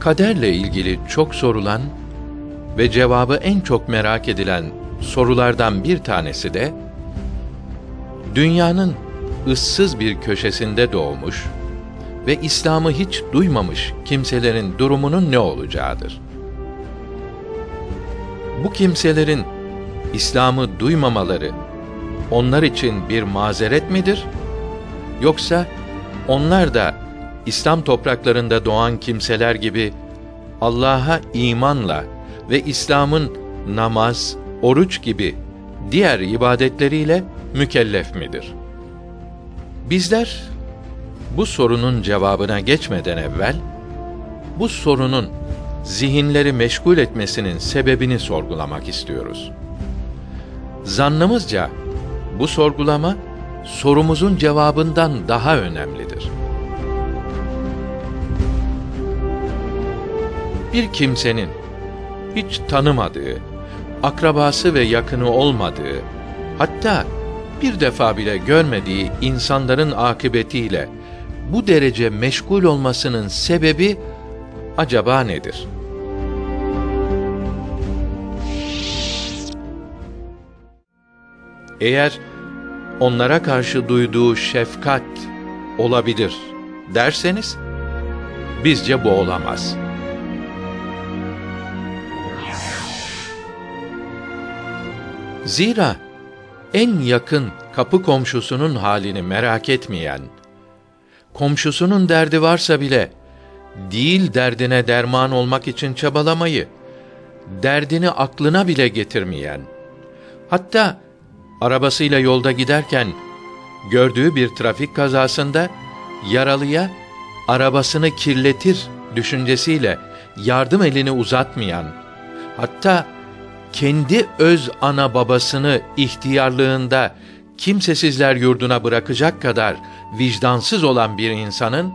Kaderle ilgili çok sorulan ve cevabı en çok merak edilen sorulardan bir tanesi de dünyanın ıssız bir köşesinde doğmuş ve İslam'ı hiç duymamış kimselerin durumunun ne olacağıdır. Bu kimselerin İslam'ı duymamaları onlar için bir mazeret midir? Yoksa onlar da İslam topraklarında doğan kimseler gibi Allah'a imanla ve İslam'ın namaz, oruç gibi diğer ibadetleriyle mükellef midir? Bizler bu sorunun cevabına geçmeden evvel bu sorunun zihinleri meşgul etmesinin sebebini sorgulamak istiyoruz. Zannımızca bu sorgulama sorumuzun cevabından daha önemlidir. Bir kimsenin hiç tanımadığı, akrabası ve yakını olmadığı, hatta bir defa bile görmediği insanların akıbetiyle bu derece meşgul olmasının sebebi acaba nedir? Eğer onlara karşı duyduğu şefkat olabilir derseniz, bizce bu olamaz. Zira en yakın kapı komşusunun halini merak etmeyen, komşusunun derdi varsa bile değil derdine derman olmak için çabalamayı, derdini aklına bile getirmeyen, hatta arabasıyla yolda giderken gördüğü bir trafik kazasında yaralıya arabasını kirletir düşüncesiyle yardım elini uzatmayan, hatta kendi öz ana babasını ihtiyarlığında kimsesizler yurduna bırakacak kadar vicdansız olan bir insanın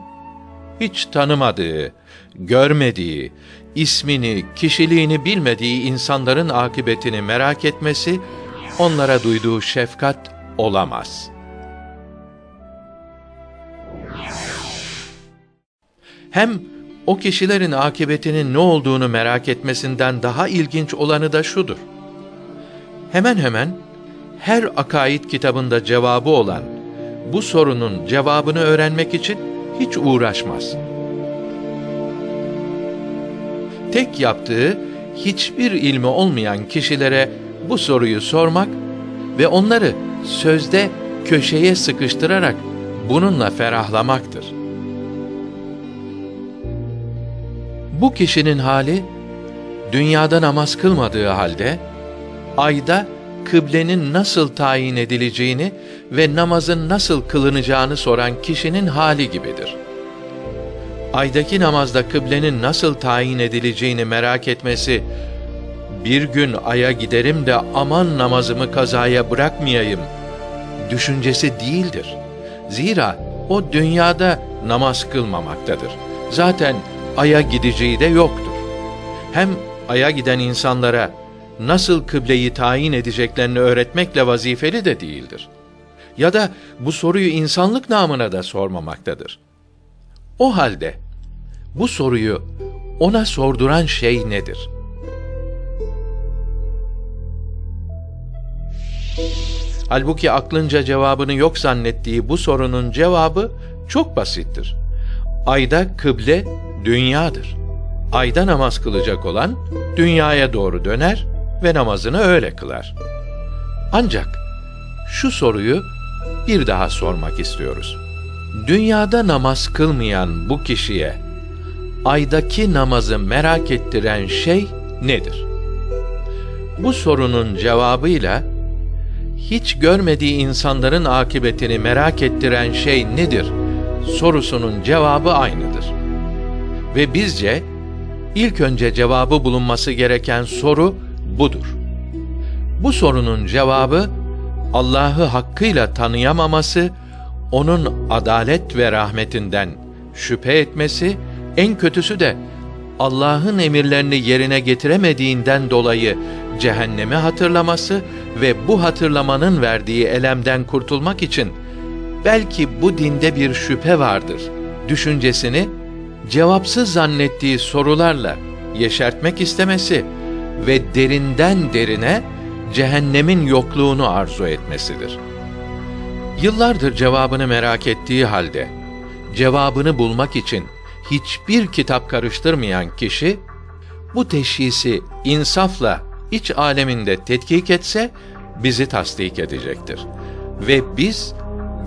hiç tanımadığı, görmediği, ismini, kişiliğini bilmediği insanların akıbetini merak etmesi onlara duyduğu şefkat olamaz. Hem o kişilerin akıbetinin ne olduğunu merak etmesinden daha ilginç olanı da şudur. Hemen hemen her akaid kitabında cevabı olan bu sorunun cevabını öğrenmek için hiç uğraşmaz. Tek yaptığı hiçbir ilmi olmayan kişilere bu soruyu sormak ve onları sözde köşeye sıkıştırarak bununla ferahlamaktır. Bu kişinin hali dünyada namaz kılmadığı halde ayda kıblenin nasıl tayin edileceğini ve namazın nasıl kılınacağını soran kişinin hali gibidir. Aydaki namazda kıblenin nasıl tayin edileceğini merak etmesi, bir gün aya giderim de aman namazımı kazaya bırakmayayım düşüncesi değildir. Zira o dünyada namaz kılmamaktadır. Zaten aya gideceği de yoktur. Hem aya giden insanlara nasıl kıbleyi tayin edeceklerini öğretmekle vazifeli de değildir. Ya da bu soruyu insanlık namına da sormamaktadır. O halde bu soruyu ona sorduran şey nedir? Halbuki aklınca cevabını yok zannettiği bu sorunun cevabı çok basittir. Ayda kıble dünyadır. Ayda namaz kılacak olan dünyaya doğru döner ve namazını öyle kılar. Ancak şu soruyu bir daha sormak istiyoruz. Dünyada namaz kılmayan bu kişiye aydaki namazı merak ettiren şey nedir? Bu sorunun cevabıyla hiç görmediği insanların akıbetini merak ettiren şey nedir sorusunun cevabı aynıdır. Ve bizce ilk önce cevabı bulunması gereken soru budur. Bu sorunun cevabı Allah'ı hakkıyla tanıyamaması, onun adalet ve rahmetinden şüphe etmesi, en kötüsü de Allah'ın emirlerini yerine getiremediğinden dolayı cehennemi hatırlaması ve bu hatırlamanın verdiği elemden kurtulmak için belki bu dinde bir şüphe vardır düşüncesini cevapsız zannettiği sorularla yeşertmek istemesi ve derinden derine cehennemin yokluğunu arzu etmesidir. Yıllardır cevabını merak ettiği halde cevabını bulmak için hiçbir kitap karıştırmayan kişi bu teşhisi insafla iç aleminde tetkik etse bizi tasdik edecektir. Ve biz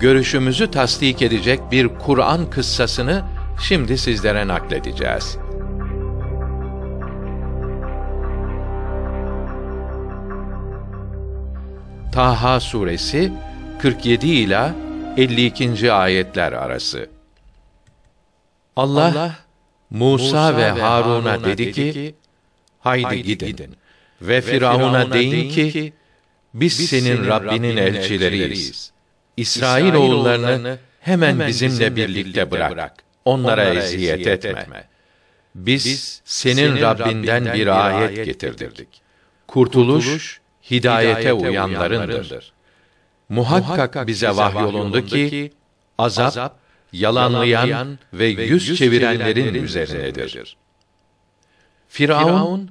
görüşümüzü tasdik edecek bir Kur'an kıssasını şimdi sizlere nakledeceğiz. Taha suresi 47 ila 52. ayetler arası. Allah, Allah Musa, Musa ve Harun'a dedi ki: Haydi, haydi gidin, gidin ve Firavun'a deyin ki biz senin Rabbinin elçileriyiz. İsrail oğullarını hemen bizimle birlikte bırak. Onlara eziyet etme. Biz senin Rabbinden bir ayet getirdik. Kurtuluş hidayete uyanlarındır. Muhakkak bize vahyolundu ki azap yalanlayan ve yüz çevirenlerin üzerinedir. Firavun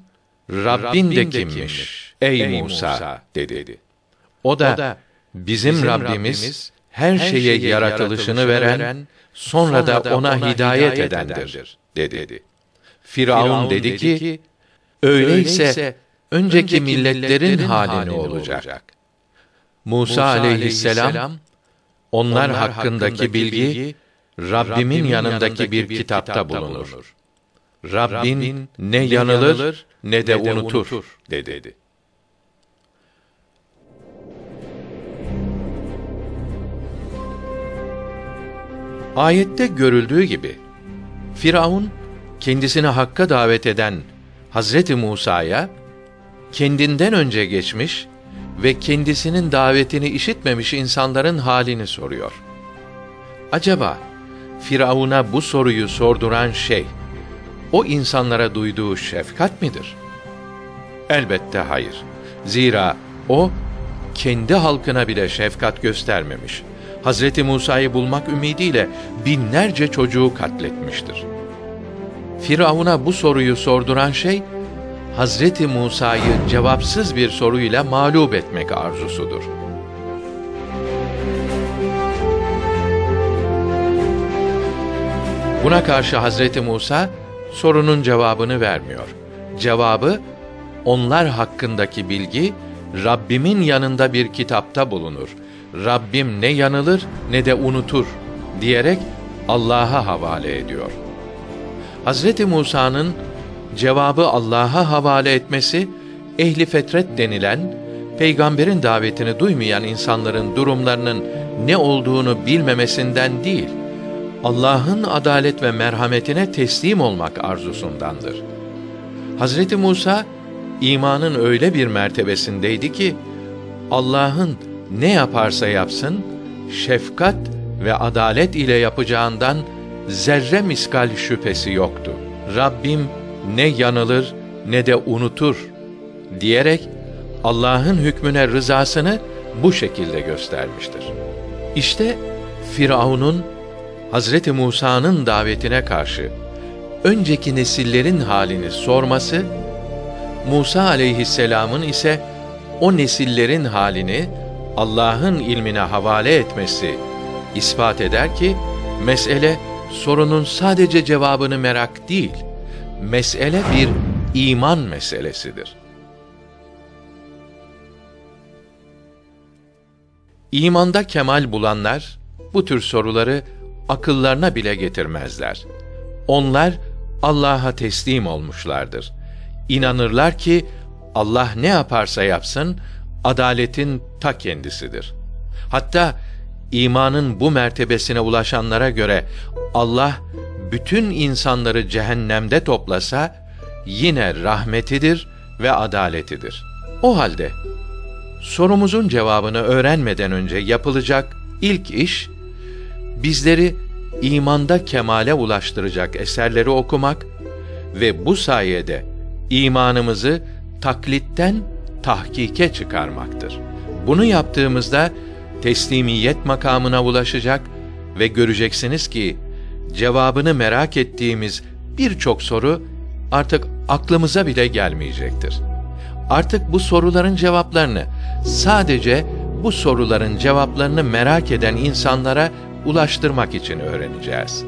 Rabbin de kimmiş ey Musa dedi. O da bizim Rabbimiz her şeye yaratılışını veren sonra da ona hidayet edendir dedi. Firavun dedi ki öyleyse önceki milletlerin hali ne olacak? Musa aleyhisselam onlar hakkındaki bilgi Rabbimin yanındaki bir kitapta bulunur. Rabbin ne yanılır ne de unutur dedi. Ayette görüldüğü gibi Firavun kendisini hakka davet eden Hazreti Musa'ya kendinden önce geçmiş ve kendisinin davetini işitmemiş insanların halini soruyor. Acaba Firavun'a bu soruyu sorduran şey o insanlara duyduğu şefkat midir? Elbette hayır. Zira o kendi halkına bile şefkat göstermemiş. Hazreti Musa'yı bulmak ümidiyle binlerce çocuğu katletmiştir. Firavun'a bu soruyu sorduran şey Hazreti Musa'yı cevapsız bir soruyla mağlup etmek arzusudur. Buna karşı Hazreti Musa sorunun cevabını vermiyor. Cevabı onlar hakkındaki bilgi Rabbimin yanında bir kitapta bulunur. Rabbim ne yanılır ne de unutur diyerek Allah'a havale ediyor. Hazreti Musa'nın cevabı Allah'a havale etmesi ehli fetret denilen peygamberin davetini duymayan insanların durumlarının ne olduğunu bilmemesinden değil, Allah'ın adalet ve merhametine teslim olmak arzusundandır. Hazreti Musa imanın öyle bir mertebesindeydi ki Allah'ın ne yaparsa yapsın şefkat ve adalet ile yapacağından zerre miskal şüphesi yoktu. Rabbim ne yanılır ne de unutur diyerek Allah'ın hükmüne rızasını bu şekilde göstermiştir. İşte Firavun'un Hazreti Musa'nın davetine karşı önceki nesillerin halini sorması, Musa aleyhisselamın ise o nesillerin halini Allah'ın ilmine havale etmesi ispat eder ki mesele sorunun sadece cevabını merak değil, mesele bir iman meselesidir. İmanda kemal bulanlar bu tür soruları akıllarına bile getirmezler. Onlar Allah'a teslim olmuşlardır. İnanırlar ki Allah ne yaparsa yapsın adaletin ta kendisidir. Hatta imanın bu mertebesine ulaşanlara göre Allah bütün insanları cehennemde toplasa yine rahmetidir ve adaletidir. O halde sorumuzun cevabını öğrenmeden önce yapılacak ilk iş bizleri imanda kemale ulaştıracak eserleri okumak ve bu sayede imanımızı taklitten tahkike çıkarmaktır. Bunu yaptığımızda teslimiyet makamına ulaşacak ve göreceksiniz ki cevabını merak ettiğimiz birçok soru artık aklımıza bile gelmeyecektir. Artık bu soruların cevaplarını sadece bu soruların cevaplarını merak eden insanlara ulaştırmak için öğreneceğiz.